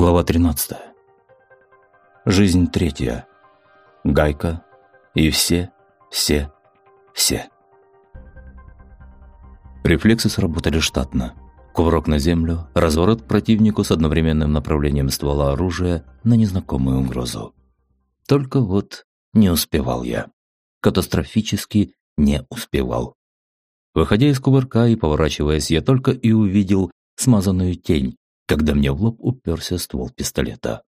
Глава 13. Жизнь третья. Гайка и все, все, все. Рефлексы сработали штатно. Кувырок на землю, разворот к противнику с одновременным направлением ствола оружия на незнакомую угрозу. Только вот не успевал я. Катастрофически не успевал. Выходя из кувырка и поворачиваясь, я только и увидел смазанную тень, когда мне в лоб уперся ствол пистолета.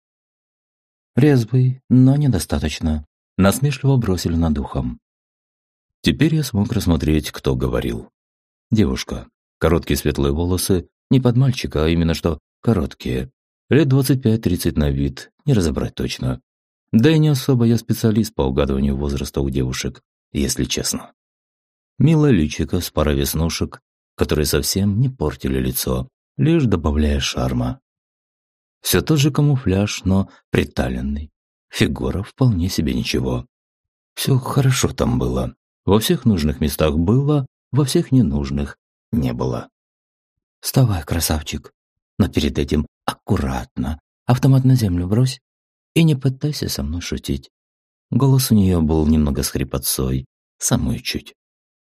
Резвый, но недостаточно. Насмешливо бросили над ухом. Теперь я смог рассмотреть, кто говорил. Девушка. Короткие светлые волосы, не под мальчика, а именно что короткие. Лет 25-30 на вид, не разобрать точно. Да и не особо я специалист по угадыванию возраста у девушек, если честно. Милая личико с парой веснушек, которые совсем не портили лицо, лишь добавляя шарма. Все тот же камуфляж, но приталенный. Фигура вполне себе ничего. Все хорошо там было. Во всех нужных местах было, во всех ненужных не было. «Вставай, красавчик!» Но перед этим аккуратно, автомат на землю брось и не пытайся со мной шутить. Голос у нее был немного с хрипотцой, самую чуть.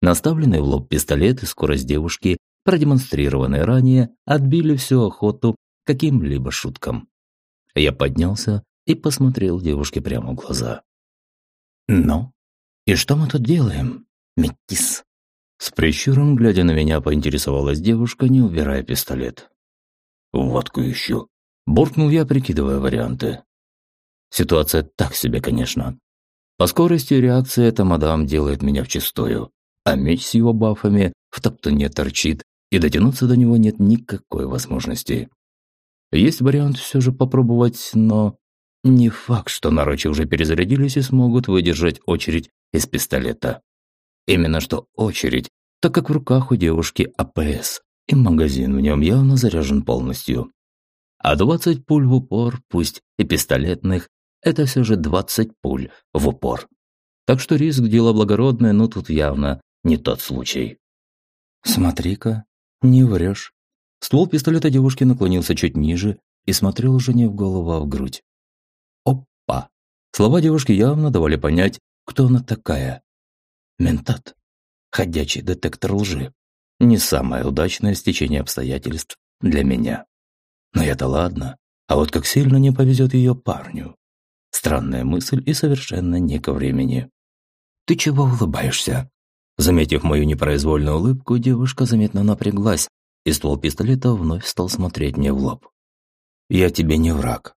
Наставленный в лоб пистолет и скорость девушки продемонстрированные ранее, отбили всю охоту каким-либо шуткам. Я поднялся и посмотрел девушке прямо в глаза. «Ну, и что мы тут делаем, метис?» С прищуром, глядя на меня, поинтересовалась девушка, не убирая пистолет. «Водку ищу», – буркнул я, прикидывая варианты. Ситуация так себе, конечно. По скорости реакции эта мадам делает меня вчистую, а меч с его бафами в топтуне торчит, и дотянуться до него нет никакой возможности. Есть вариант все же попробовать, но не факт, что нарочи уже перезарядились и смогут выдержать очередь из пистолета. Именно что очередь, так как в руках у девушки АПС, и магазин в нем явно заряжен полностью. А 20 пуль в упор, пусть и пистолетных, это все же 20 пуль в упор. Так что риск – дело благородное, но тут явно не тот случай. «Смотри-ка, не врешь. Ствол пистолета девушки наклонился чуть ниже и смотрел уже не в голову, а в грудь. Опа! Слова девушки явно давали понять, кто она такая. Ментат. Ходячий детектор лжи. Не самое удачное стечение обстоятельств для меня. Но я-то ладно. А вот как сильно не повезет ее парню. Странная мысль и совершенно не ко времени. «Ты чего улыбаешься?» Заметив мою непроизвольную улыбку, девушка заметно напряглась, и ствол пистолета вновь стал смотреть мне в лоб. «Я тебе не враг.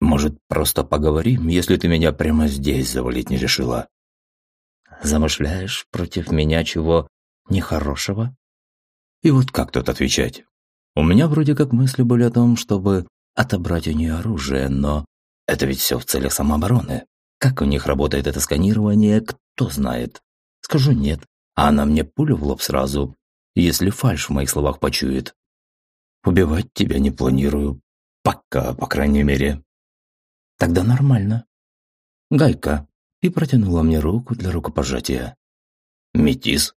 Может, просто поговорим, если ты меня прямо здесь завалить не решила?» «Замышляешь против меня чего нехорошего?» И вот как тут отвечать? У меня вроде как мысли были о том, чтобы отобрать у нее оружие, но это ведь все в целях самообороны. Как у них работает это сканирование, кто знает. Скажу нет, а она мне пулю в лоб сразу, если фальшь в моих словах почует. Убивать тебя не планирую. Пока, по крайней мере. Тогда нормально. Гайка. И протянула мне руку для рукопожатия. Метис.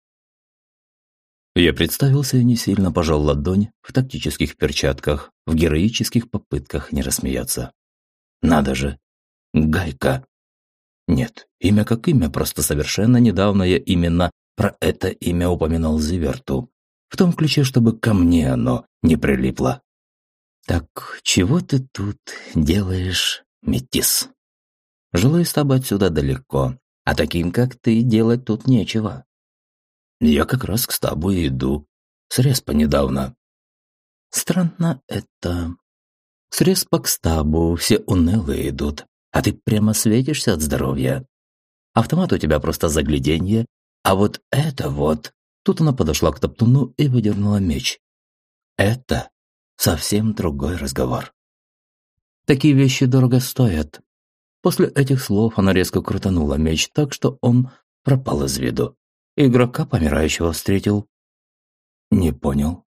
Я представился и не сильно пожал ладонь в тактических перчатках, в героических попытках не рассмеяться. Надо же. Гайка. Нет, имя как имя, просто совершенно недавно я именно про это имя упоминал Зиверту. В том ключе, чтобы ко мне оно не прилипло. «Так чего ты тут делаешь, метис?» «Жилой с тобой отсюда далеко, а таким, как ты, делать тут нечего». «Я как раз к стабу иду. С респа недавно». «Странно это. С респа к стабу все унылые идут, а ты прямо светишься от здоровья. Автомат у тебя просто загляденье, а вот это вот... Тут она подошла к топтуну и выдернула меч. Это совсем другой разговор. Такие вещи дорого стоят. После этих слов она резко крутанула меч так, что он пропал из виду. Игрока помирающего встретил. Не понял.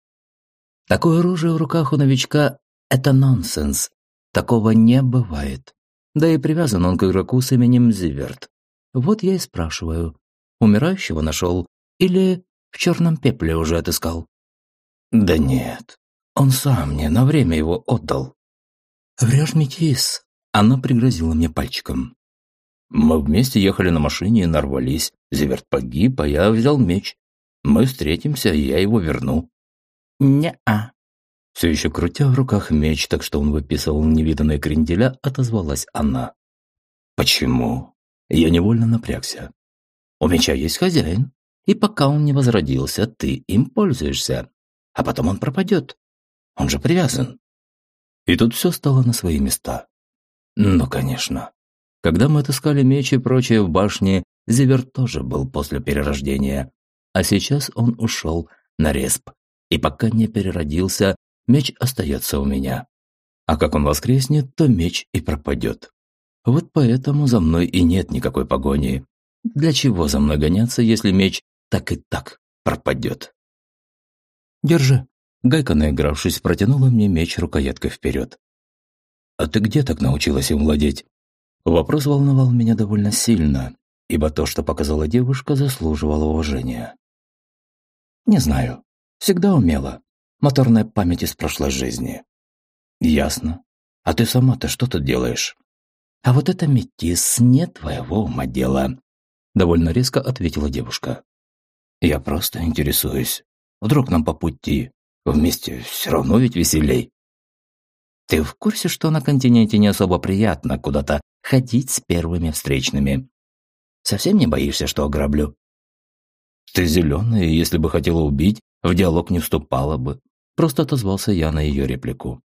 Такое оружие в руках у новичка – это нонсенс. Такого не бывает. Да и привязан он к игроку с именем Зиверт. Вот я и спрашиваю, Умирающего нашел или в черном пепле уже отыскал? Да нет, он сам мне на время его отдал. «Врешь, метис!» Она пригрозила мне пальчиком. Мы вместе ехали на машине и нарвались. Зиверт погиб, а я взял меч. Мы встретимся, и я его верну. Не-а. Все еще крутя в руках меч, так что он выписывал невиданные кренделя, отозвалась она. Почему? Я невольно напрягся. У меча есть хозяин, и пока он не возродился, ты им пользуешься, а потом он пропадет. Он же привязан. И тут все стало на свои места. Ну, конечно. Когда мы отыскали меч и прочее в башне, Зивер тоже был после перерождения. А сейчас он ушел на респ. И пока не переродился, меч остается у меня. А как он воскреснет, то меч и пропадет. Вот поэтому за мной и нет никакой погони. Для чего за мной гоняться, если меч так и так пропадет? Держи. Гайка, наигравшись, протянула мне меч рукояткой вперед. «А ты где так научилась им владеть?» Вопрос волновал меня довольно сильно, ибо то, что показала девушка, заслуживало уважения. «Не знаю. Всегда умела. Моторная память из прошлой жизни». «Ясно. А ты сама-то что тут делаешь?» «А вот это метис не твоего ума дело», – довольно резко ответила девушка. «Я просто интересуюсь. Вдруг нам по пути. Вместе все равно ведь веселей». «Ты в курсе, что на континенте не особо приятно куда-то ходить с первыми встречными. Совсем не боишься, что ограблю? Ты зеленая, если бы хотела убить, в диалог не вступала бы. Просто отозвался я на ее реплику.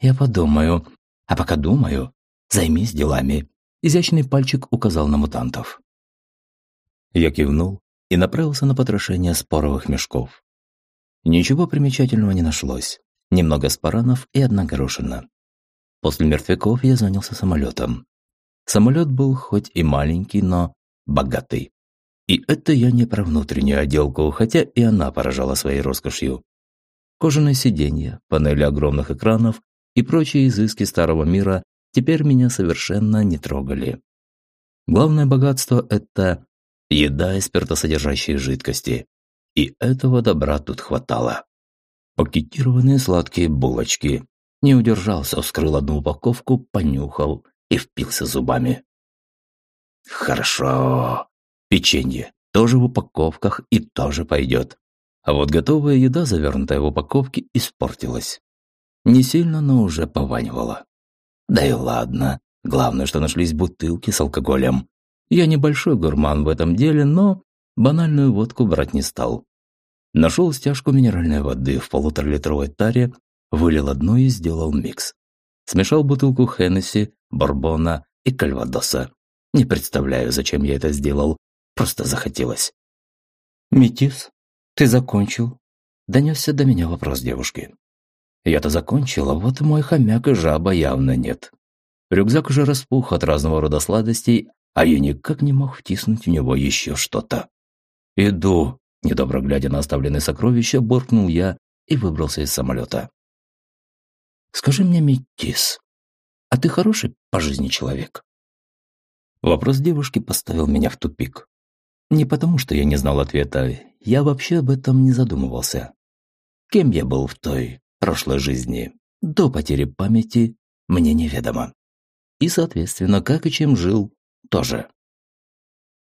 Я подумаю. А пока думаю, займись делами. Изящный пальчик указал на мутантов. Я кивнул и направился на потрошение споровых мешков. Ничего примечательного не нашлось. Немного спаранов и одна горошина. После мертвяков я занялся самолетом. Самолет был хоть и маленький, но богатый. И это я не про внутреннюю отделку, хотя и она поражала своей роскошью. Кожаные сиденья, панели огромных экранов и прочие изыски старого мира теперь меня совершенно не трогали. Главное богатство – это еда и спиртосодержащие жидкости. И этого добра тут хватало. Пакетированные сладкие булочки, не удержался, вскрыл одну упаковку, понюхал и впился зубами. Хорошо. Печенье тоже в упаковках и тоже пойдет. А вот готовая еда, завернутая в упаковке, испортилась. Не сильно, но уже пованивала. Да и ладно. Главное, что нашлись бутылки с алкоголем. Я небольшой гурман в этом деле, но банальную водку брать не стал. Нашел стяжку минеральной воды в полуторалитровой таре Вылил одну и сделал микс. Смешал бутылку Хеннесси, Борбона и Кальвадоса. Не представляю, зачем я это сделал. Просто захотелось. «Метис, ты закончил?» Донесся до меня вопрос девушки. Я-то закончил, а вот мой хомяк и жаба явно нет. Рюкзак уже распух от разного рода сладостей, а я никак не мог втиснуть в него еще что-то. «Иду», – недобро глядя на оставленные сокровища, буркнул я и выбрался из самолета. Скажи мне, Метис, а ты хороший по жизни человек?» Вопрос девушки поставил меня в тупик. Не потому, что я не знал ответа, я вообще об этом не задумывался. Кем я был в той прошлой жизни, до потери памяти, мне неведомо. И, соответственно, как и чем жил, тоже.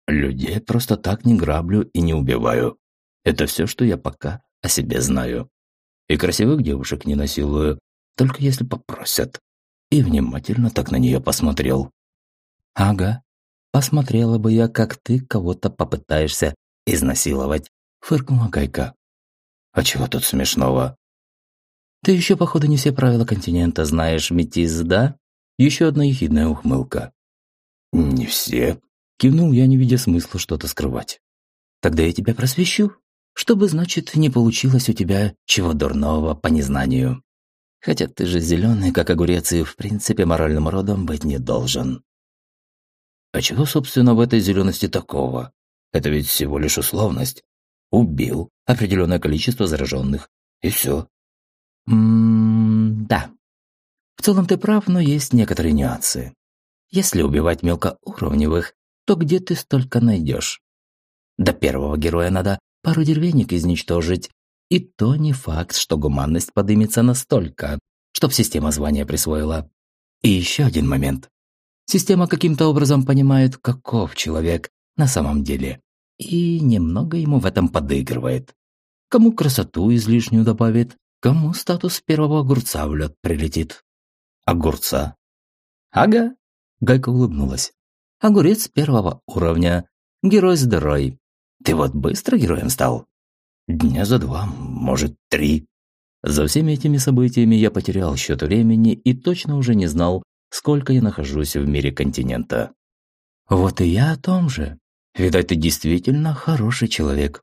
Людей просто так не граблю и не убиваю. Это все, что я пока о себе знаю. И красивых девушек не насилую, только если попросят. И внимательно так на нее посмотрел. Ага, посмотрела бы я, как ты кого-то попытаешься изнасиловать, фыркнула Гайка. А чего тут смешного? Ты еще, походу, не все правила континента знаешь, метис, да? Еще одна ехидная ухмылка. Не все. Кивнул я, не видя смысла что-то скрывать. Тогда я тебя просвещу, чтобы, значит, не получилось у тебя чего дурного по незнанию. Хотя ты же зеленый, как огурец, и в принципе моральным родом быть не должен. А чего, собственно, в этой зелености такого? Это ведь всего лишь условность. Убил определенное количество зараженных, и все. Ммм, да. В целом ты прав, но есть некоторые нюансы. Если убивать мелкоуровневых, то где ты столько найдешь? До первого героя надо пару деревенек изничтожить, и то не факт, что гуманность подымется настолько. чтоб система звания присвоила. И еще один момент. Система каким-то образом понимает, каков человек на самом деле. И немного ему в этом подыгрывает. Кому красоту излишнюю добавит, кому статус первого огурца в лед прилетит. Огурца? Ага, Гайка улыбнулась. Огурец первого уровня. Герой здоровый. Ты вот быстро героем стал? Дня за два, может, три. За всеми этими событиями я потерял счет времени и точно уже не знал, сколько я нахожусь в мире континента. Вот и я о том же. Видать, ты действительно хороший человек.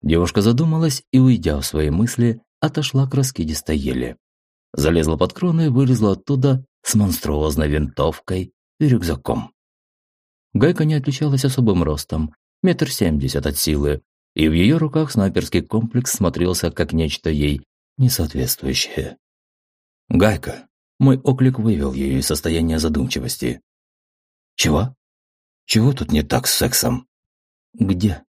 Девушка задумалась и, уйдя в свои мысли, отошла к раскидистой ели. Залезла под крону и вылезла оттуда с монструозной винтовкой и рюкзаком. Гайка не отличалась особым ростом, метр семьдесят от силы, и в ее руках снайперский комплекс смотрелся как нечто ей несоответствующее. «Гайка!» Мой оклик вывел ее из состояния задумчивости. «Чего? Чего тут не так с сексом?» «Где?»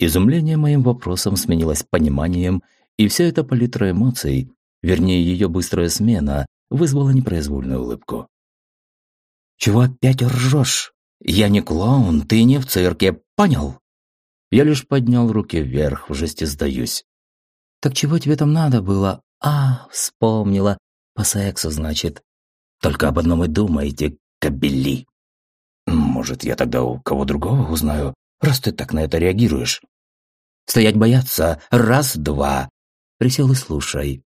Изумление моим вопросом сменилось пониманием, и вся эта палитра эмоций, вернее ее быстрая смена, вызвала непроизвольную улыбку. «Чего опять ржешь? Я не клоун, ты не в цирке, понял?» Я лишь поднял руки вверх, в жесте сдаюсь. «Так чего тебе там надо было? А, вспомнила. По сексу, значит. Только об одном и думаете, кобели». «Может, я тогда у кого другого узнаю, раз ты так на это реагируешь?» «Стоять бояться. Раз-два». Присел и слушай.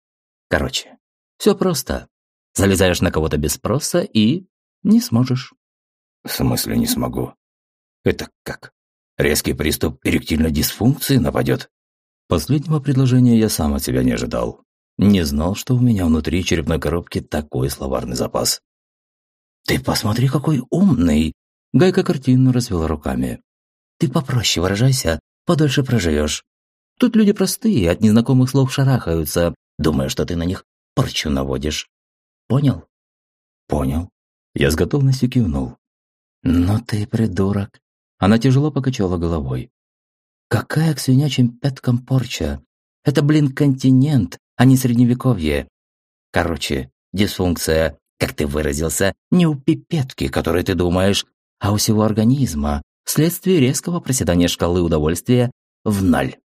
Короче, все просто. Залезаешь на кого-то без спроса и не сможешь. В смысле не смогу? Это как? Резкий приступ эректильной дисфункции нападет? Последнего предложения я сам от себя не ожидал. Не знал, что у меня внутри черепной коробки такой словарный запас. «Ты посмотри, какой умный!» Гайка картинно развела руками. «Ты попроще выражайся, подольше проживешь. Тут люди простые, от незнакомых слов шарахаются, думая, что ты на них порчу наводишь. Понял? Понял. Я с готовностью кивнул. Но ты придурок. Она тяжело покачала головой. Какая к свинячьим пяткам порча? Это, блин, континент, а не средневековье. Короче, дисфункция, как ты выразился, не у пипетки, которой ты думаешь, а у всего организма, вследствие резкого проседания шкалы удовольствия в ноль.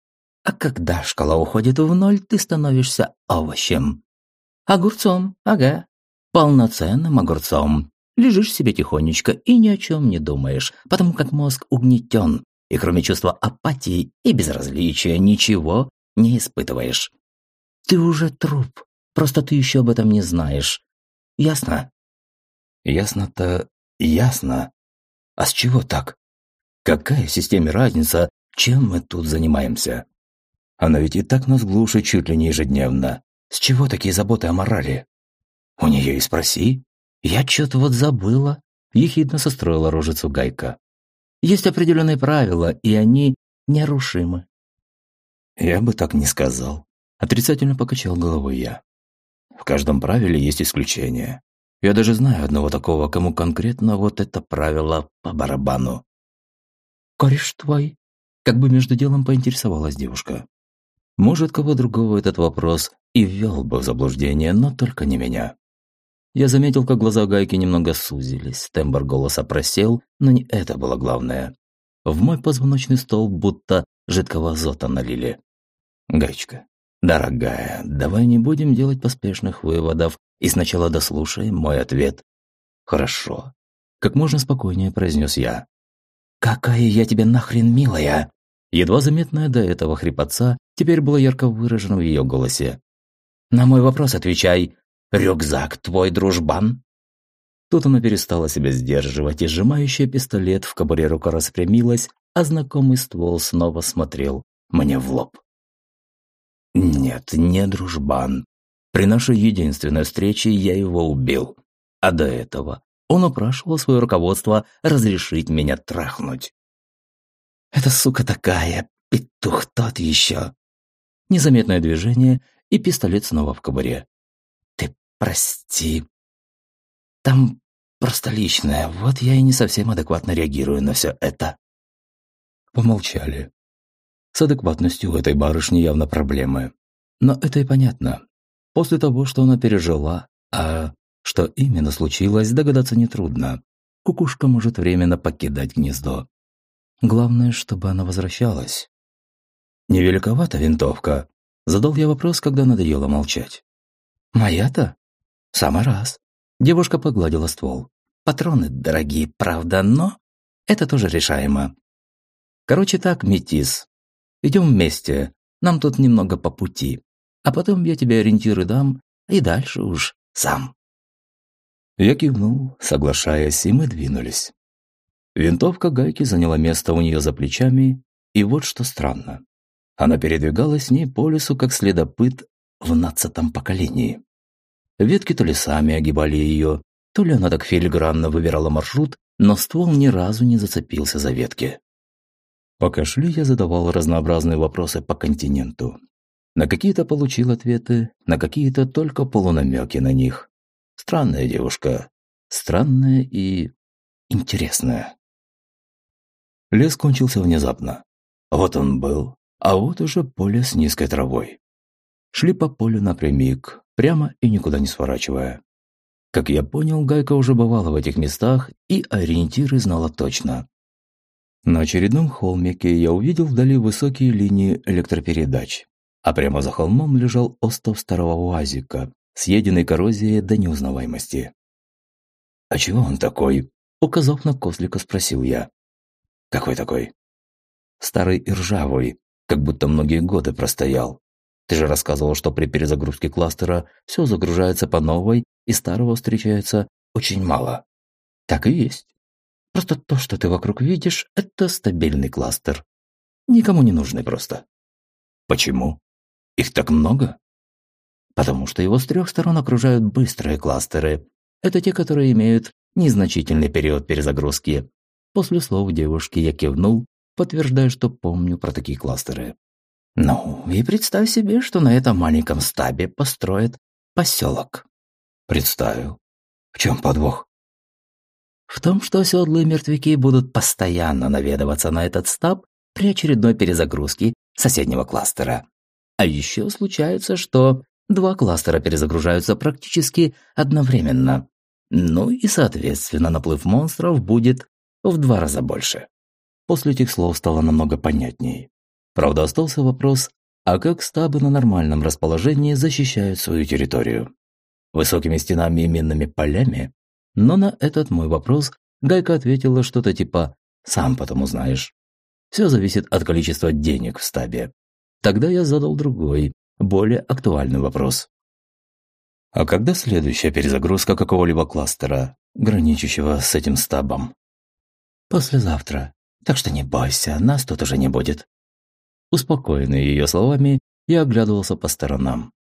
А когда шкала уходит в ноль, ты становишься овощем. Огурцом, ага, полноценным огурцом. Лежишь себе тихонечко и ни о чем не думаешь, потому как мозг угнетен, и кроме чувства апатии и безразличия ничего не испытываешь. Ты уже труп, просто ты еще об этом не знаешь. Ясно? Ясно-то ясно. А с чего так? Какая в системе разница, чем мы тут занимаемся? Она ведь и так нас глушит чуть ли не ежедневно. С чего такие заботы о морали? У нее и спроси. Я что-то вот забыла. Ехидно состроила рожицу Гайка. Есть определенные правила, и они нерушимы. Я бы так не сказал. Отрицательно покачал головой я. В каждом правиле есть исключение. Я даже знаю одного такого, кому конкретно вот это правило по барабану. «Кореш твой?» Как бы между делом поинтересовалась девушка. Может, кого другого этот вопрос и ввел бы в заблуждение, но только не меня. Я заметил, как глаза Гайки немного сузились, тембр голоса просел, но не это было главное. В мой позвоночный стол будто жидкого азота налили. «Гаечка, дорогая, давай не будем делать поспешных выводов и сначала дослушаем мой ответ». «Хорошо», – как можно спокойнее произнес я. «Какая я тебе нахрен милая!» Едва заметная до этого хрипотца теперь было ярко выражено в ее голосе. «На мой вопрос отвечай. Рюкзак твой дружбан?» Тут она перестала себя сдерживать, и сжимающая пистолет в кобуре рука распрямилась, а знакомый ствол снова смотрел мне в лоб. «Нет, не дружбан. При нашей единственной встрече я его убил. А до этого он упрашивал свое руководство разрешить меня трахнуть. Эта сука такая, петух тот еще. Незаметное движение, и пистолет снова в кобуре. Прости. Там просто личное, вот я и не совсем адекватно реагирую на все это. Помолчали. С адекватностью у этой барышни явно проблемы. Но это и понятно. После того, что она пережила, а что именно случилось, догадаться нетрудно. Кукушка может временно покидать гнездо. Главное, чтобы она возвращалась. «Невеликовата винтовка?» Задал я вопрос, когда надоело молчать. «Моя-то?» «Самый раз». Девушка погладила ствол. «Патроны дорогие, правда, но это тоже решаемо. Короче так, метис. Идем вместе. Нам тут немного по пути. А потом я тебе ориентиры дам, и дальше уж сам». Я кивнул, соглашаясь, и мы двинулись. Винтовка гайки заняла место у нее за плечами, и вот что странно. Она передвигалась с ней по лесу, как следопыт в нацатом поколении. Ветки то ли сами огибали ее, то ли она так филигранно выбирала маршрут, но ствол ни разу не зацепился за ветки. Пока шли, я задавал разнообразные вопросы по континенту. На какие-то получил ответы, на какие-то только полунамеки на них. Странная девушка. Странная и интересная. Лес кончился внезапно. Вот он был, а вот уже поле с низкой травой. Шли по полю напрямик, прямо и никуда не сворачивая. Как я понял, Гайка уже бывала в этих местах и ориентиры знала точно. На очередном холмике я увидел вдали высокие линии электропередач, а прямо за холмом лежал остов старого УАЗика, съеденный коррозией до неузнаваемости. «А чего он такой?» – указав на козлика, спросил я. «Какой такой?» «Старый и ржавый, как будто многие годы простоял. Ты же рассказывал, что при перезагрузке кластера все загружается по новой, и старого встречается очень мало. Так и есть. Просто то, что ты вокруг видишь, это стабильный кластер. Никому не нужный просто. Почему? Их так много? Потому что его с трех сторон окружают быстрые кластеры. Это те, которые имеют незначительный период перезагрузки. После слов девушки я кивнул, подтверждая, что помню про такие кластеры. Ну, и представь себе, что на этом маленьком стабе построят поселок. Представил. В чем подвох? В том, что оседлые мертвяки будут постоянно наведываться на этот стаб при очередной перезагрузке соседнего кластера. А еще случается, что два кластера перезагружаются практически одновременно. Ну и, соответственно, наплыв монстров будет в два раза больше. После этих слов стало намного понятней. Правда, остался вопрос, а как стабы на нормальном расположении защищают свою территорию? Высокими стенами и минными полями? Но на этот мой вопрос Гайка ответила что-то типа «сам потом узнаешь». Все зависит от количества денег в стабе. Тогда я задал другой, более актуальный вопрос. А когда следующая перезагрузка какого-либо кластера, граничащего с этим стабом? Послезавтра. Так что не бойся, нас тут уже не будет. Успокоенный ее словами, я оглядывался по сторонам.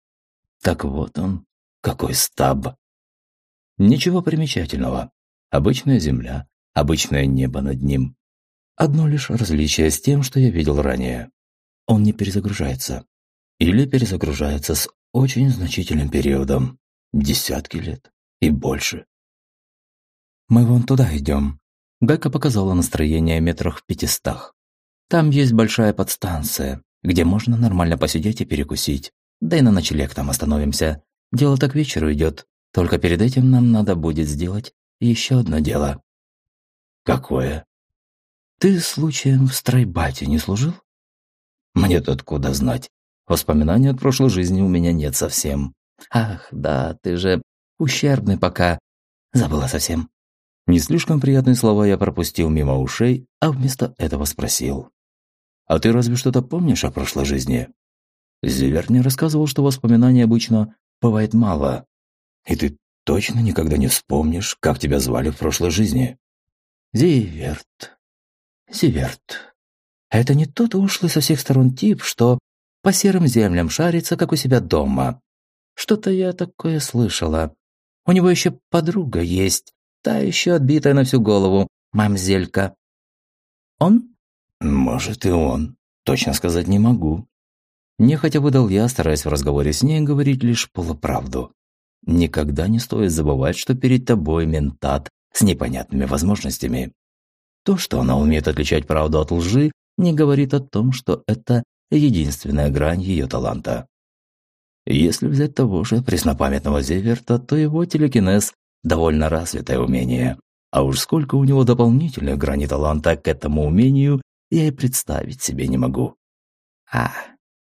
Так вот он, какой стаб. Ничего примечательного. Обычная земля, обычное небо над ним. Одно лишь различие с тем, что я видел ранее. Он не перезагружается. Или перезагружается с очень значительным периодом. Десятки лет и больше. Мы вон туда идем. Гайка показала настроение метрах в пятистах. Там есть большая подстанция, где можно нормально посидеть и перекусить. Да и на ночлег там остановимся. Дело так вечеру идет. Только перед этим нам надо будет сделать еще одно дело. Какое? Ты случаем в стройбате не служил? Мне-то откуда знать? Воспоминаний от прошлой жизни у меня нет совсем. Ах, да, ты же ущербный пока. Забыла совсем. Не слишком приятные слова я пропустил мимо ушей, а вместо этого спросил. «А ты разве что-то помнишь о прошлой жизни?» Зиверт мне рассказывал, что воспоминаний обычно бывает мало. «И ты точно никогда не вспомнишь, как тебя звали в прошлой жизни?» «Зиверт. Зиверт. Это не тот ушлый со всех сторон тип, что по серым землям шарится, как у себя дома. Что-то я такое слышала. У него еще подруга есть, Та еще отбитая на всю голову, мамзелька. Он? Может и он. Точно сказать не могу. Нехотя выдал я, стараясь в разговоре с ней говорить лишь полуправду. Никогда не стоит забывать, что перед тобой ментат с непонятными возможностями. То, что она умеет отличать правду от лжи, не говорит о том, что это единственная грань ее таланта. Если взять того же преснопамятного Зеверта, то его телекинез – довольно развитое умение. А уж сколько у него дополнительных граней таланта к этому умению, я и представить себе не могу. «А,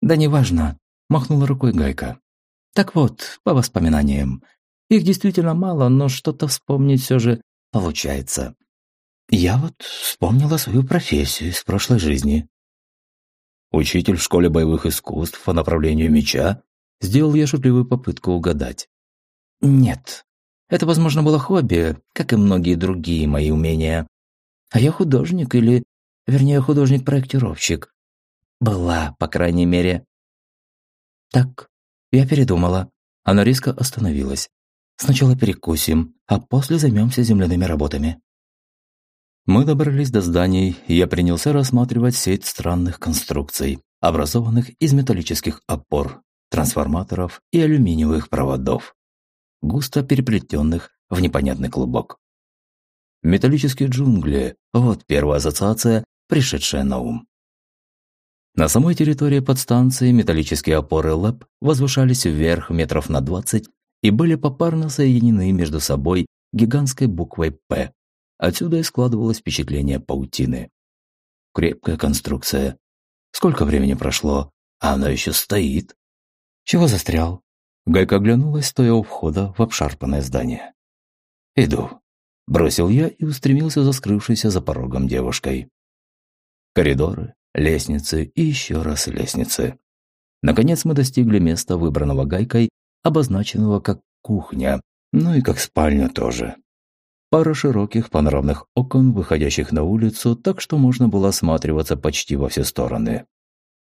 да неважно», – махнула рукой Гайка. «Так вот, по воспоминаниям. Их действительно мало, но что-то вспомнить все же получается. Я вот вспомнила свою профессию из прошлой жизни. Учитель в школе боевых искусств по направлению меча? Сделал я шутливую попытку угадать. Нет. Это, возможно, было хобби, как и многие другие мои умения. А я художник или, вернее, художник-проектировщик. Была, по крайней мере. Так, я передумала. Она резко остановилась. Сначала перекусим, а после займемся земляными работами. Мы добрались до зданий, и я принялся рассматривать сеть странных конструкций, образованных из металлических опор, трансформаторов и алюминиевых проводов, густо переплетенных в непонятный клубок. Металлические джунгли – вот первая ассоциация, пришедшая на ум. На самой территории подстанции металлические опоры ЛЭП возвышались вверх метров на 20 и были попарно соединены между собой гигантской буквой «П», Отсюда и складывалось впечатление паутины. Крепкая конструкция. Сколько времени прошло, а она еще стоит. Чего застрял? Гайка оглянулась, стоя у входа в обшарпанное здание. «Иду», – бросил я и устремился за скрывшейся за порогом девушкой. Коридоры, лестницы и еще раз лестницы. Наконец мы достигли места, выбранного Гайкой, обозначенного как кухня, ну и как спальня тоже пара широких панорамных окон, выходящих на улицу, так что можно было осматриваться почти во все стороны.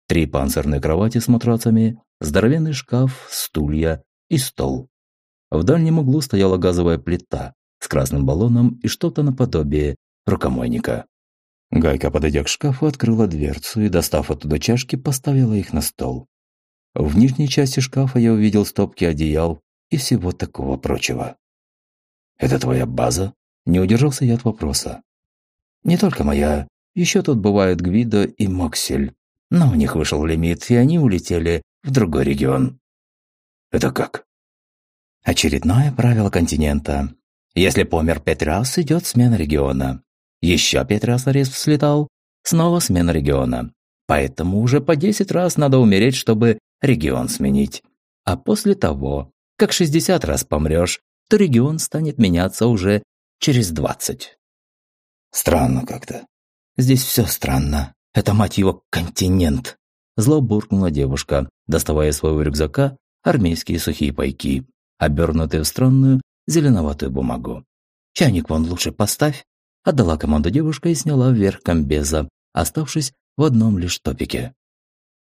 Три панцирные кровати с матрацами, здоровенный шкаф, стулья и стол. В дальнем углу стояла газовая плита с красным баллоном и что-то наподобие рукомойника. Гайка, подойдя к шкафу, открыла дверцу и, достав оттуда чашки, поставила их на стол. В нижней части шкафа я увидел стопки одеял и всего такого прочего. «Это твоя база?» Не удержался я от вопроса. «Не только моя. Еще тут бывают Гвидо и Моксель. Но у них вышел лимит, и они улетели в другой регион». «Это как?» Очередное правило континента. Если помер пять раз, идет смена региона. Еще пять раз на рейс слетал, снова смена региона. Поэтому уже по десять раз надо умереть, чтобы регион сменить. А после того, как шестьдесят раз помрешь, то регион станет меняться уже через двадцать. Странно как-то. Здесь все странно. Это, мать его, континент. Зло буркнула девушка, доставая из своего рюкзака армейские сухие пайки, обернутые в странную зеленоватую бумагу. «Чайник вон лучше поставь», – отдала команду девушка и сняла вверх комбеза, оставшись в одном лишь топике.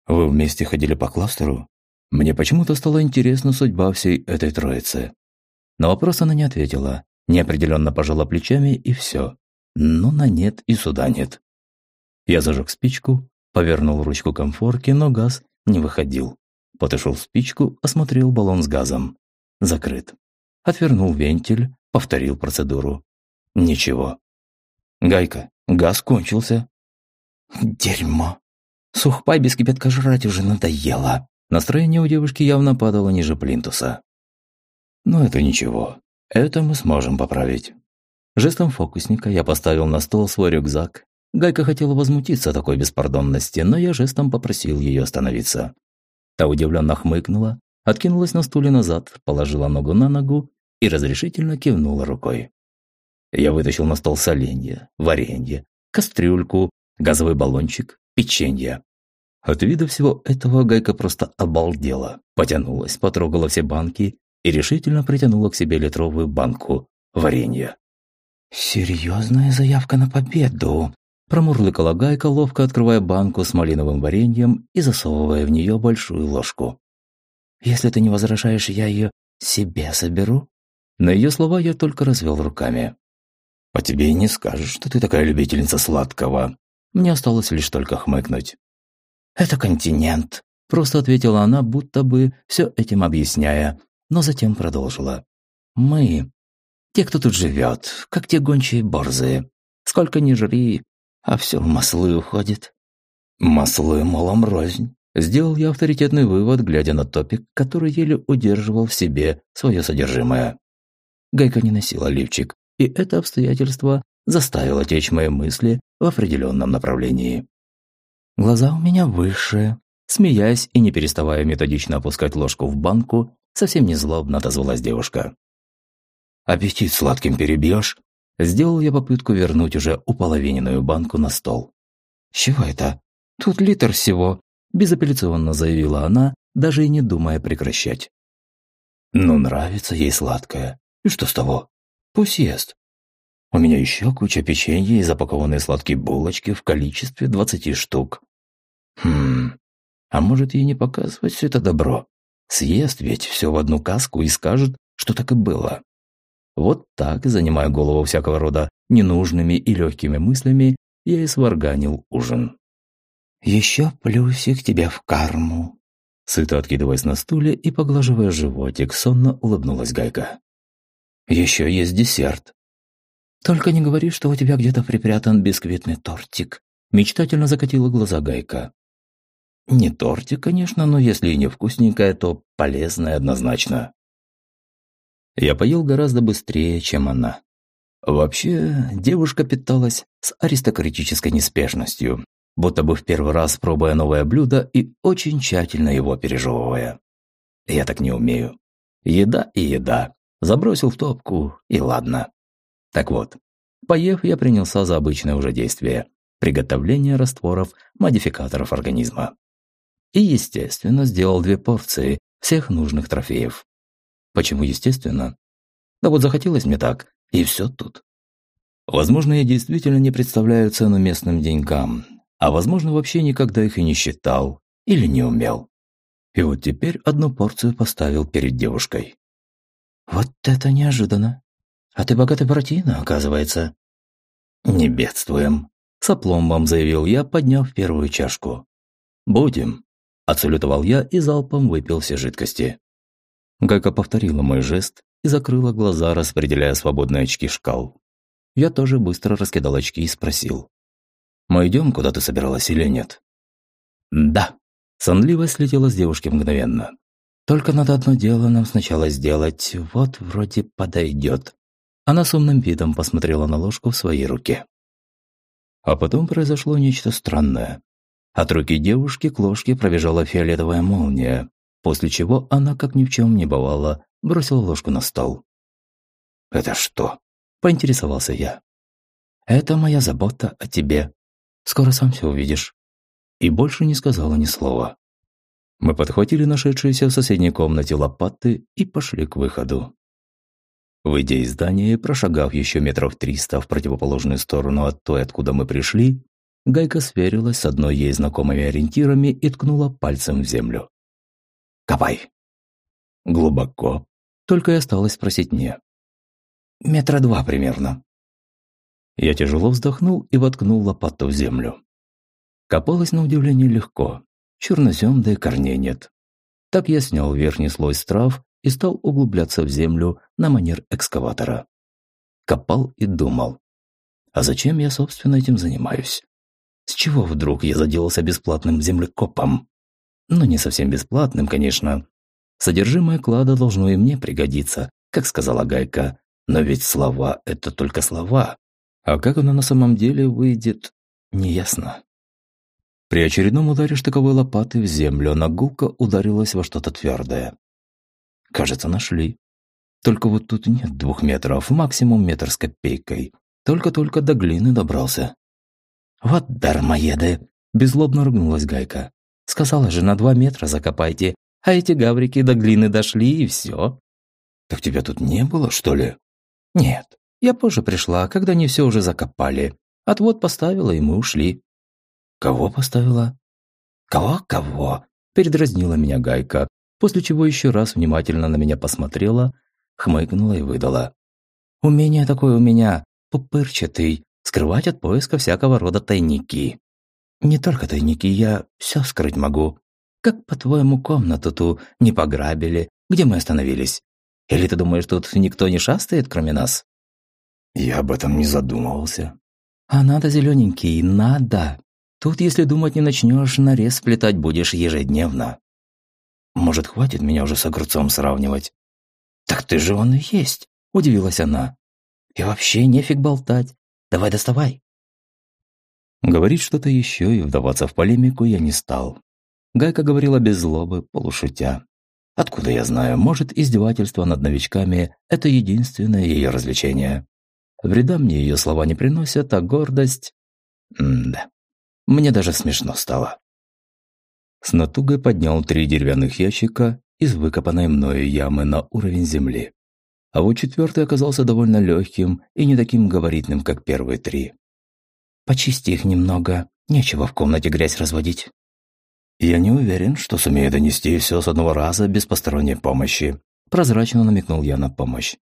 «Вы вместе ходили по кластеру? Мне почему-то стало интересна судьба всей этой троицы. На вопрос она не ответила, неопределенно пожала плечами и все. Ну, на нет и суда нет. Я зажег спичку, повернул ручку комфорки, но газ не выходил. Потушил спичку, осмотрел баллон с газом. Закрыт. Отвернул вентиль, повторил процедуру. Ничего. Гайка, газ кончился. Дерьмо. Сухпай без кипятка жрать уже надоело. Настроение у девушки явно падало ниже плинтуса. Но это ничего. Это мы сможем поправить. Жестом фокусника я поставил на стол свой рюкзак. Гайка хотела возмутиться такой беспардонности, но я жестом попросил ее остановиться. Та удивленно хмыкнула, откинулась на стуле назад, положила ногу на ногу и разрешительно кивнула рукой. Я вытащил на стол соленье, варенье, кастрюльку, газовый баллончик, печенье. От вида всего этого Гайка просто обалдела, потянулась, потрогала все банки и решительно притянула к себе литровую банку варенья. «Серьезная заявка на победу!» Промурлыкала гайка, ловко открывая банку с малиновым вареньем и засовывая в нее большую ложку. «Если ты не возражаешь, я ее себе соберу?» На ее слова я только развел руками. «По тебе и не скажешь, что ты такая любительница сладкого». Мне осталось лишь только хмыкнуть. «Это континент», – просто ответила она, будто бы все этим объясняя, но затем продолжила. «Мы, те, кто тут живет, как те гончие борзые. Сколько ни жри, а все в маслы уходит». «Маслы малом рознь», Сделал я авторитетный вывод, глядя на топик, который еле удерживал в себе свое содержимое. Гайка не носила лифчик, и это обстоятельство заставило течь мои мысли в определенном направлении. Глаза у меня выше. Смеясь и не переставая методично опускать ложку в банку, совсем не злобно отозвалась девушка. «Аппетит сладким перебьешь?» Сделал я попытку вернуть уже уполовиненную банку на стол. «С чего это? Тут литр всего», – безапелляционно заявила она, даже и не думая прекращать. «Ну, нравится ей сладкое. И что с того? Пусть ест. У меня еще куча печенья и запакованные сладкие булочки в количестве двадцати штук. Хм, а может ей не показывать все это добро? Съест ведь все в одну каску и скажет, что так и было. Вот так, занимая голову всякого рода ненужными и легкими мыслями, я и сварганил ужин. «Еще плюсик тебе в карму», Сыто откидываясь на стуле и поглаживая животик, сонно улыбнулась Гайка. «Еще есть десерт». «Только не говори, что у тебя где-то припрятан бисквитный тортик», мечтательно закатила глаза Гайка. Не тортик, конечно, но если и не вкусненькое, то полезное однозначно. Я поел гораздо быстрее, чем она. Вообще, девушка питалась с аристократической неспешностью, будто бы в первый раз пробуя новое блюдо и очень тщательно его пережевывая. Я так не умею. Еда и еда. Забросил в топку, и ладно. Так вот, поев, я принялся за обычное уже действие – приготовление растворов модификаторов организма и, естественно, сделал две порции всех нужных трофеев. Почему естественно? Да вот захотелось мне так, и все тут. Возможно, я действительно не представляю цену местным деньгам, а возможно, вообще никогда их и не считал или не умел. И вот теперь одну порцию поставил перед девушкой. «Вот это неожиданно! А ты богатый братина, оказывается!» «Не бедствуем!» – сопломбом заявил я, подняв первую чашку. «Будем!» Отсалютовал я и залпом выпил все жидкости. Гайка повторила мой жест и закрыла глаза, распределяя свободные очки шкал. Я тоже быстро раскидал очки и спросил. «Мы идем, куда ты собиралась или нет?» «Да». Сонливость слетела с девушки мгновенно. «Только надо одно дело нам сначала сделать. Вот вроде подойдет». Она с умным видом посмотрела на ложку в своей руке. А потом произошло нечто странное. От руки девушки к ложке пробежала фиолетовая молния, после чего она, как ни в чем не бывало, бросила ложку на стол. «Это что?» – поинтересовался я. «Это моя забота о тебе. Скоро сам все увидишь». И больше не сказала ни слова. Мы подхватили нашедшиеся в соседней комнате лопаты и пошли к выходу. Выйдя из здания и прошагав еще метров триста в противоположную сторону от той, откуда мы пришли, Гайка сверилась с одной ей знакомыми ориентирами и ткнула пальцем в землю. «Копай!» Глубоко. Только и осталось спросить мне. «Метра два примерно». Я тяжело вздохнул и воткнул лопату в землю. Копалось на удивление легко. Чернозем, да и корней нет. Так я снял верхний слой страв и стал углубляться в землю на манер экскаватора. Копал и думал. А зачем я, собственно, этим занимаюсь? С чего вдруг я заделался бесплатным землекопом? Ну, не совсем бесплатным, конечно. Содержимое клада должно и мне пригодиться, как сказала Гайка. Но ведь слова – это только слова. А как оно на самом деле выйдет, неясно. При очередном ударе штыковой лопаты в землю она гулко ударилась во что-то твердое. Кажется, нашли. Только вот тут нет двух метров, максимум метр с копейкой. Только-только до глины добрался. «Вот дармоеды!» – беззлобно ругнулась Гайка. «Сказала же, на два метра закопайте, а эти гаврики до глины дошли, и все». «Так тебя тут не было, что ли?» «Нет, я позже пришла, когда не все уже закопали. Отвод поставила, и мы ушли». «Кого поставила?» «Кого-кого?» – передразнила меня Гайка, после чего еще раз внимательно на меня посмотрела, хмыкнула и выдала. «Умение такое у меня, пупырчатый, скрывать от поиска всякого рода тайники. Не только тайники, я все скрыть могу. Как, по-твоему, комнату ту не пограбили, где мы остановились? Или ты думаешь, тут никто не шастает, кроме нас? Я об этом не задумывался. А надо, зелененький, надо. Тут, если думать не начнешь, нарез сплетать будешь ежедневно. Может, хватит меня уже с огурцом сравнивать? Так ты же он и есть, удивилась она. И вообще нефиг болтать. Давай доставай. Говорить что-то еще и вдаваться в полемику я не стал. Гайка говорила без злобы, полушутя. Откуда я знаю, может, издевательство над новичками – это единственное ее развлечение. Вреда мне ее слова не приносят, а гордость... М да. Мне даже смешно стало. С натугой поднял три деревянных ящика из выкопанной мною ямы на уровень земли. А вот четвертый оказался довольно легким и не таким габаритным, как первые три. «Почисти их немного, нечего в комнате грязь разводить». «Я не уверен, что сумею донести все с одного раза без посторонней помощи», прозрачно намекнул я на помощь.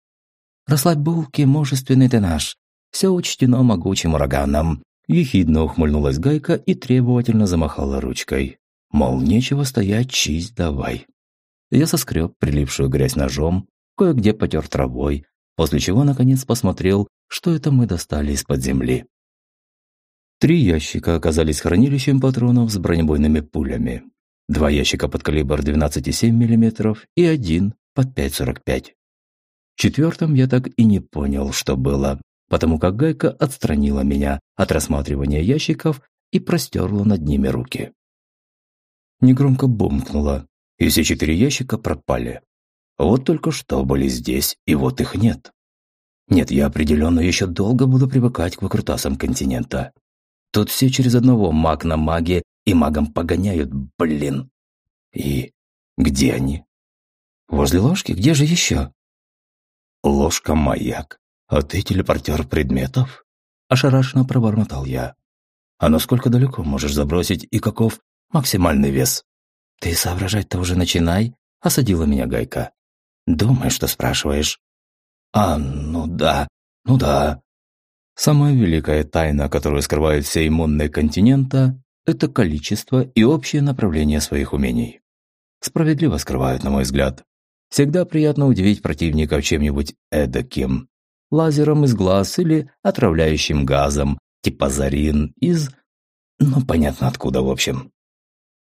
«Расслабь булки, мужественный ты наш. Все учтено могучим ураганом». Ехидно ухмыльнулась Гайка и требовательно замахала ручкой. Мол, нечего стоять, чисть давай. Я соскреб прилипшую грязь ножом, кое-где потер травой, после чего, наконец, посмотрел, что это мы достали из-под земли. Три ящика оказались хранилищем патронов с бронебойными пулями. Два ящика под калибр 12,7 мм и один под 5,45. В четвертом я так и не понял, что было, потому как Гайка отстранила меня от рассматривания ящиков и простерла над ними руки. Негромко бумкнуло, и все четыре ящика пропали. Вот только что были здесь, и вот их нет. Нет, я определенно еще долго буду привыкать к выкрутасам континента. Тут все через одного маг на маге и магом погоняют, блин. И где они? Возле ложки? Где же еще? Ложка-маяк. А ты телепортер предметов? Ошарашенно пробормотал я. А насколько далеко можешь забросить и каков максимальный вес? Ты соображать-то уже начинай, осадила меня Гайка. Думай, что спрашиваешь. А, ну да, ну да. Самая великая тайна, которую скрывают все иммунные континента, это количество и общее направление своих умений. Справедливо скрывают, на мой взгляд. Всегда приятно удивить противника чем-нибудь эдаким. Лазером из глаз или отравляющим газом, типа зарин из... Ну, понятно откуда, в общем.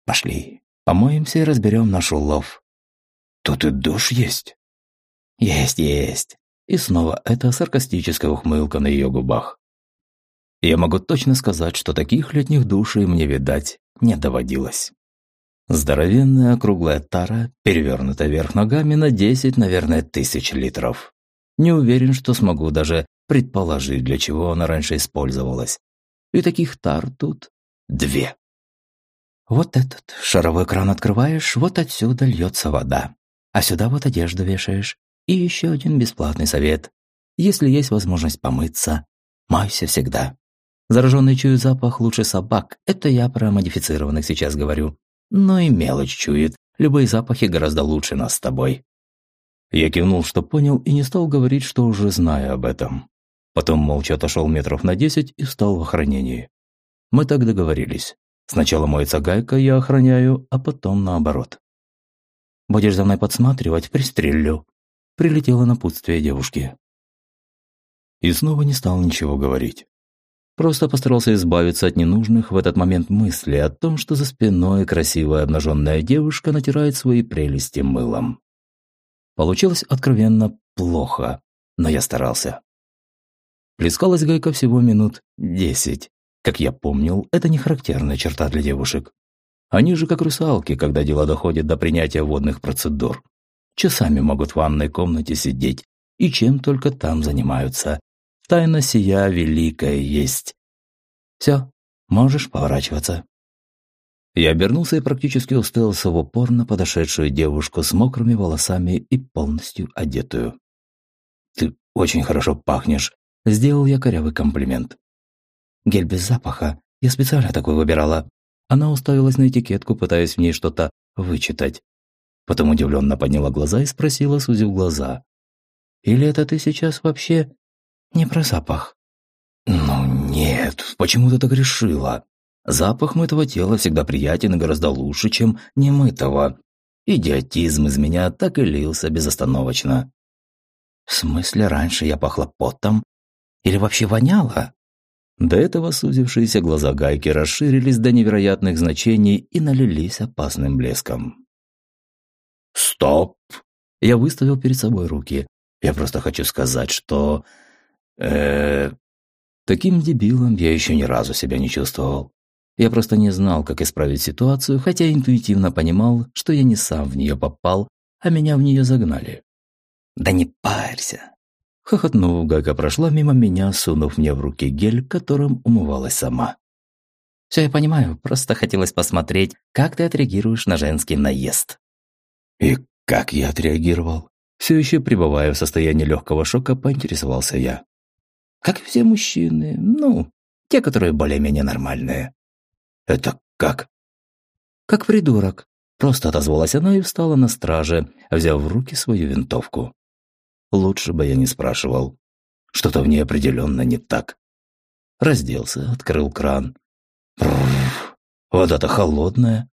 Пошли, помоемся и разберем наш улов. Тут и душ есть. Есть, есть. И снова эта саркастическая ухмылка на ее губах. Я могу точно сказать, что таких летних душей мне, видать, не доводилось. Здоровенная круглая тара, перевернута вверх ногами на 10, наверное, тысяч литров. Не уверен, что смогу даже предположить, для чего она раньше использовалась. И таких тар тут две. Вот этот шаровой кран открываешь, вот отсюда льется вода. А сюда вот одежду вешаешь. И еще один бесплатный совет. Если есть возможность помыться, майся всегда. Зараженный чует запах лучше собак. Это я про модифицированных сейчас говорю. Но и мелочь чует. Любые запахи гораздо лучше нас с тобой. Я кивнул, что понял, и не стал говорить, что уже знаю об этом. Потом молча отошел метров на десять и встал в охранении. Мы так договорились. Сначала моется гайка, я охраняю, а потом наоборот. Будешь за мной подсматривать, пристрелю. Прилетело напутствие девушки. И снова не стал ничего говорить. Просто постарался избавиться от ненужных в этот момент мыслей о том, что за спиной красивая обнаженная девушка натирает свои прелести мылом. Получилось откровенно плохо, но я старался. Плескалась гайка всего минут десять. Как я помнил, это не характерная черта для девушек. Они же как русалки, когда дело доходит до принятия водных процедур. Часами могут в ванной комнате сидеть и чем только там занимаются. Тайна сия великая есть. Все, можешь поворачиваться. Я обернулся и практически уставился в упор на подошедшую девушку с мокрыми волосами и полностью одетую. «Ты очень хорошо пахнешь», – сделал я корявый комплимент. «Гель без запаха. Я специально такой выбирала. Она уставилась на этикетку, пытаясь в ней что-то вычитать. Потом удивленно подняла глаза и спросила, сузив глаза. «Или это ты сейчас вообще не про запах?» «Ну нет, почему ты так решила? Запах мытого тела всегда приятен и гораздо лучше, чем немытого. Идиотизм из меня так и лился безостановочно». «В смысле, раньше я пахла потом? Или вообще воняла?» До этого сузившиеся глаза Гайки расширились до невероятных значений и налились опасным блеском. «Стоп!» Я выставил перед собой руки. Я просто хочу сказать, что... э Таким дебилом я еще ни разу себя не чувствовал. Я просто не знал, как исправить ситуацию, хотя интуитивно понимал, что я не сам в нее попал, а меня в нее загнали. «Да не парься!» Хохотнув, Гайка прошла мимо меня, сунув мне в руки гель, которым умывалась сама. «Все я понимаю, просто хотелось посмотреть, как ты отреагируешь на женский наезд». «И как я отреагировал?» Все еще пребывая в состоянии легкого шока, поинтересовался я. «Как все мужчины, ну, те, которые более-менее нормальные». «Это как?» «Как придурок», – просто отозвалась она и встала на страже, взяв в руки свою винтовку. Лучше бы я не спрашивал. Что-то в ней определенно не так. Разделся, открыл кран. Вода-то холодная.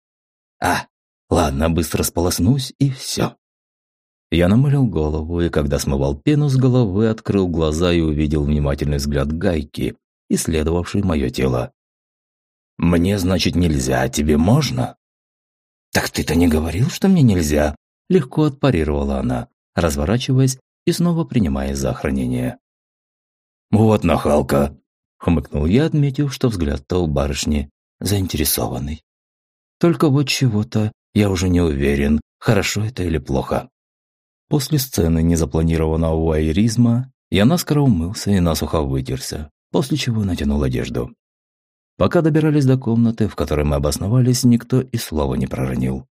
А, ладно, быстро сполоснусь и все. Я намылил голову, и когда смывал пену с головы, открыл глаза и увидел внимательный взгляд гайки, исследовавший мое тело. «Мне, значит, нельзя, а тебе можно?» «Так ты-то не говорил, что мне нельзя?» Легко отпарировала она, разворачиваясь и снова принимая за охранение. «Вот нахалка!» – хмыкнул я, отметив, что взгляд-то у барышни заинтересованный. Только вот чего-то я уже не уверен, хорошо это или плохо. После сцены незапланированного аэризма я наскоро умылся и насухо вытерся, после чего натянул одежду. Пока добирались до комнаты, в которой мы обосновались, никто и слова не проронил.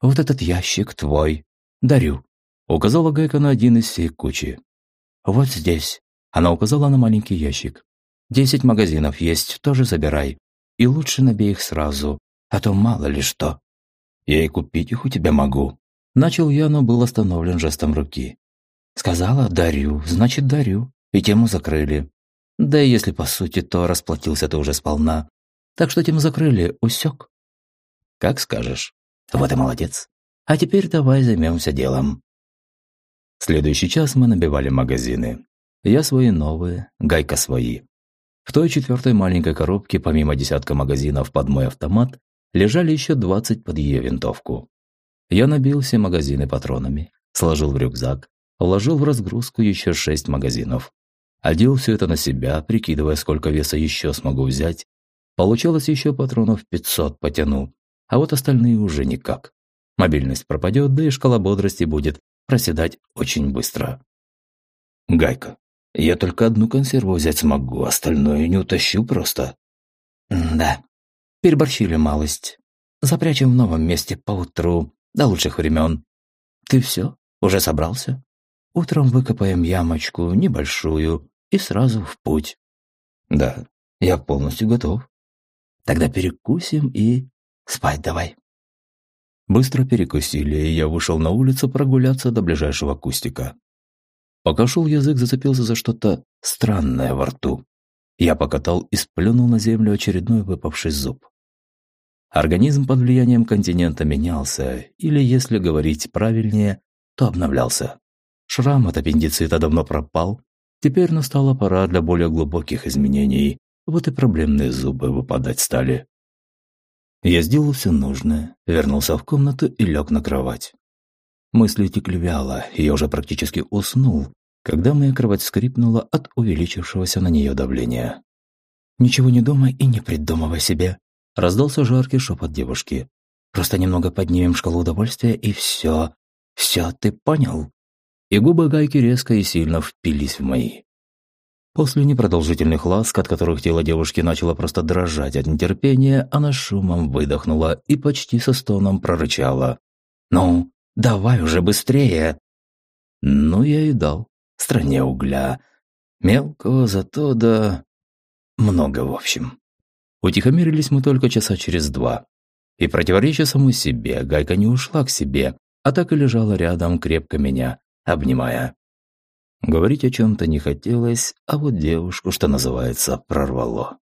«Вот этот ящик твой. Дарю», – указала Гайка на один из всей кучи. «Вот здесь». Она указала на маленький ящик. «Десять магазинов есть, тоже забирай. И лучше набей их сразу, а то мало ли что. Я и купить их у тебя могу». Начал я, но был остановлен жестом руки. Сказала «дарю», значит «дарю», и тему закрыли. Да и если по сути, то расплатился ты уже сполна. Так что тему закрыли, усек. Как скажешь. Вот и молодец. А теперь давай займемся делом. Следующий час мы набивали магазины. Я свои новые, Гайка свои. В той четвертой маленькой коробке, помимо десятка магазинов под мой автомат, лежали еще двадцать под ее винтовку. Я набил все магазины патронами, сложил в рюкзак, вложил в разгрузку еще шесть магазинов. Одел все это на себя, прикидывая, сколько веса еще смогу взять. Получалось еще патронов 500 потяну, а вот остальные уже никак. Мобильность пропадет, да и шкала бодрости будет проседать очень быстро. Гайка, я только одну консерву взять смогу, остальное не утащу просто. Да, переборщили малость. Запрячем в новом месте поутру, до лучших времен. Ты все? Уже собрался? Утром выкопаем ямочку, небольшую, и сразу в путь. Да, я полностью готов. Тогда перекусим и спать давай. Быстро перекусили, и я вышел на улицу прогуляться до ближайшего кустика. Пока шел, язык зацепился за что-то странное во рту. Я покатал и сплюнул на землю очередной выпавший зуб. Организм под влиянием континента менялся, или, если говорить правильнее, то обновлялся. Шрам от аппендицита давно пропал, теперь настала пора для более глубоких изменений, вот и проблемные зубы выпадать стали. Я сделал все нужное, вернулся в комнату и лег на кровать. Мысли текли вяло, и я уже практически уснул, когда моя кровать скрипнула от увеличившегося на нее давления. «Ничего не думай и не придумывай себе», Раздался жаркий шепот девушки. «Просто немного поднимем шкалу удовольствия, и все. Все, ты понял?» И губы Гайки резко и сильно впились в мои. После непродолжительных ласк, от которых тело девушки начало просто дрожать от нетерпения, она шумом выдохнула и почти со стоном прорычала. «Ну, давай уже быстрее!» Ну, я и дал. Стране угля. Мелкого зато да... Много, в общем. Утихомирились мы только часа через два. И противоречия самой себе, Гайка не ушла к себе, а так и лежала рядом, крепко меня, обнимая. Говорить о чем-то не хотелось, а вот девушку, что называется, прорвало.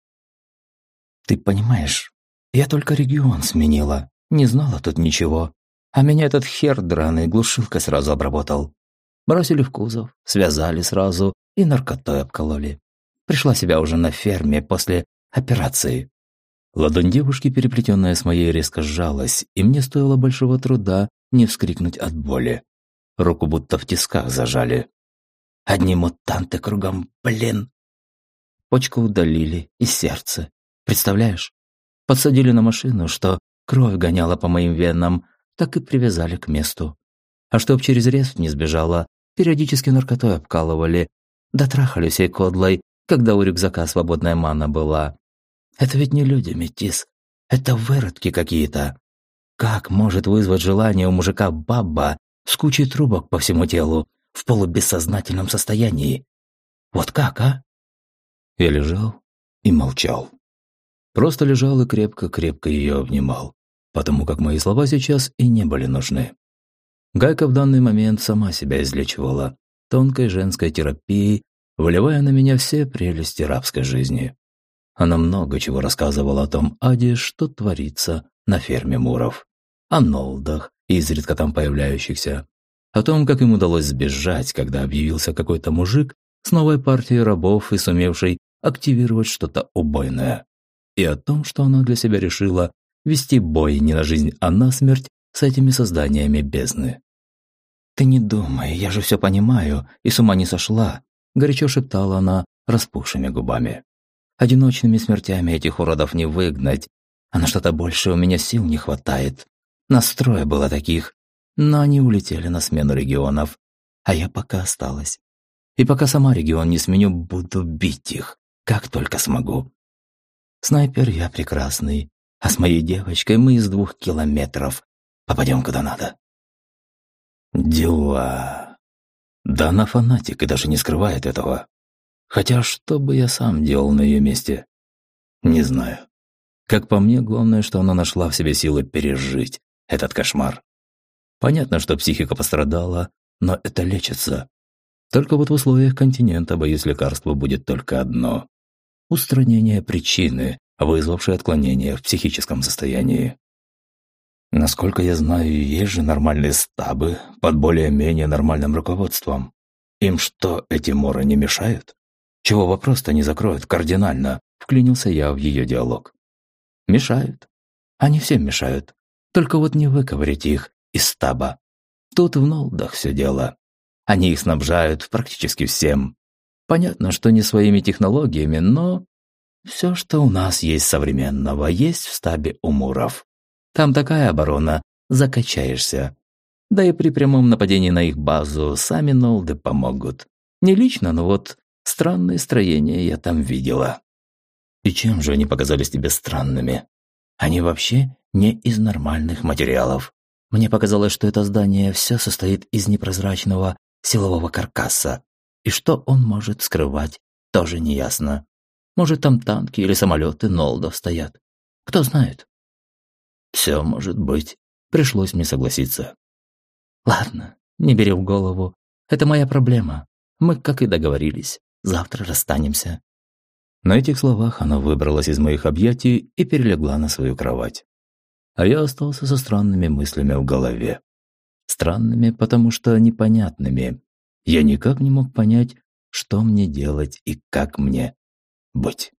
«Ты понимаешь, я только регион сменила, не знала тут ничего, а меня этот хер драный глушилкой сразу обработал. Бросили в кузов, связали сразу и наркотой обкололи. Пришла себя уже на ферме после операции. Ладонь девушки, переплетенная с моей, резко сжалась, и мне стоило большого труда не вскрикнуть от боли. Руку будто в тисках зажали. Одни мутанты кругом, блин. Почку удалили и сердце. Представляешь? Подсадили на машину, что кровь гоняла по моим венам, так и привязали к месту. А чтоб через рез не сбежала, периодически наркотой обкалывали, дотрахали всей кодлой, когда у рюкзака свободная мана была. Это ведь не люди, Метис. Это выродки какие-то. Как может вызвать желание у мужика баба с кучей трубок по всему телу в полубессознательном состоянии? Вот как, а? Я лежал и молчал. Просто лежал и крепко-крепко ее обнимал, потому как мои слова сейчас и не были нужны. Гайка в данный момент сама себя излечивала тонкой женской терапией, выливая на меня все прелести рабской жизни. Она много чего рассказывала о том аде, что творится на ферме Муров, о Нолдах, изредка там появляющихся, о том, как им удалось сбежать, когда объявился какой-то мужик с новой партией рабов и сумевший активировать что-то убойное, и о том, что она для себя решила вести бой не на жизнь, а на смерть с этими созданиями бездны. «Ты не думай, я же все понимаю и с ума не сошла», – горячо шептала она распухшими губами. «Одиночными смертями этих уродов не выгнать, а на что-то больше у меня сил не хватает. Настроя было таких, но они улетели на смену регионов, а я пока осталась. И пока сама регион не сменю, буду бить их, как только смогу. Снайпер я прекрасный, а с моей девочкой мы из двух километров попадем куда надо. Дела. Да она фанатик и даже не скрывает этого. Хотя что бы я сам делал на ее месте? Не знаю. Как по мне, главное, что она нашла в себе силы пережить этот кошмар. Понятно, что психика пострадала, но это лечится. Только вот в условиях континента, боюсь, лекарство будет только одно – устранение причины, вызвавшей отклонение в психическом состоянии. Насколько я знаю, есть же нормальные стабы под более-менее нормальным руководством. Им что, эти моры не мешают? Чего вопрос-то не закроют кардинально? Вклинился я в ее диалог. Мешают. Они всем мешают. Только вот не выковырить их из стаба. Тут в Нолдах все дело. Они их снабжают практически всем. Понятно, что не своими технологиями, но все, что у нас есть современного, есть в стабе у Муров. Там такая оборона, закачаешься. Да и при прямом нападении на их базу сами Нолды помогут. Не лично, но вот странные строения я там видела. И чем же они показались тебе странными? Они вообще не из нормальных материалов. Мне показалось, что это здание все состоит из непрозрачного силового каркаса. И что он может скрывать, тоже неясно. Может, там танки или самолеты Нолдов стоят. Кто знает. Все может быть. Пришлось мне согласиться. Ладно, не бери в голову. Это моя проблема. Мы, как и договорились, завтра расстанемся. На этих словах она выбралась из моих объятий и перелегла на свою кровать. А я остался со странными мыслями в голове. Странными, потому что непонятными. Я никак не мог понять, что мне делать и как мне быть.